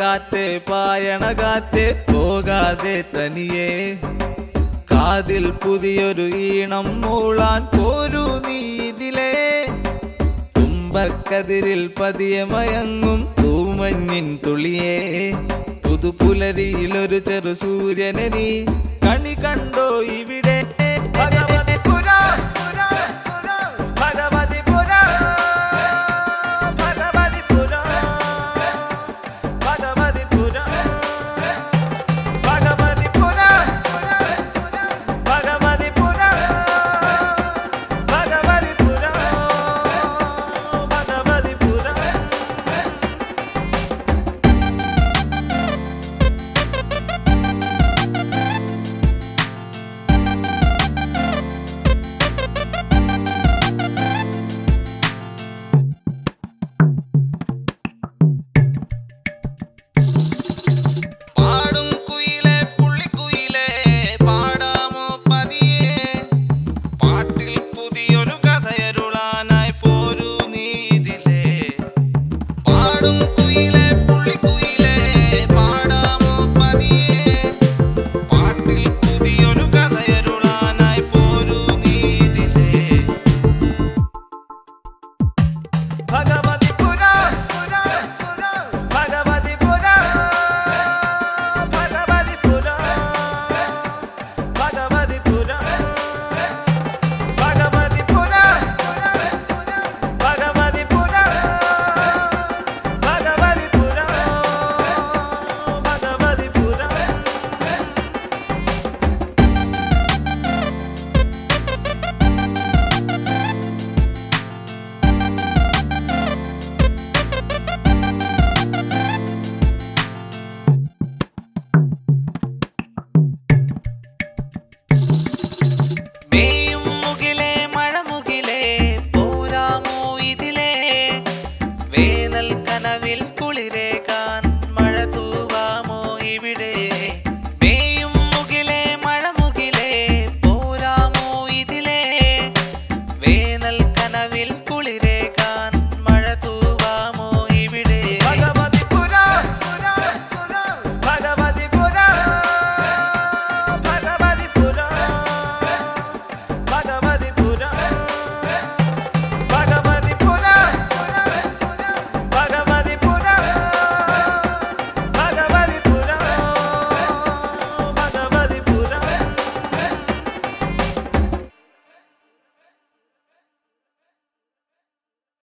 കാറ്റ് പായണ കാറ്റ് പോകാതെ തനിയെ. കാതിൽ പുതിയൊരു ഈണം മൂളാൻ പോരൂ നീതിലേ. തുമ്പക്കതിരിൽ പതിയെ മയങ്ങും തൂമഞ്ഞിൻ തുളിയേ പുതുപുലരിയിലൊരു ചെറു സൂര്യനെ നീ കണി കണ്ടോ ഇവിടെ? பாடும் குயிலே. रे गाना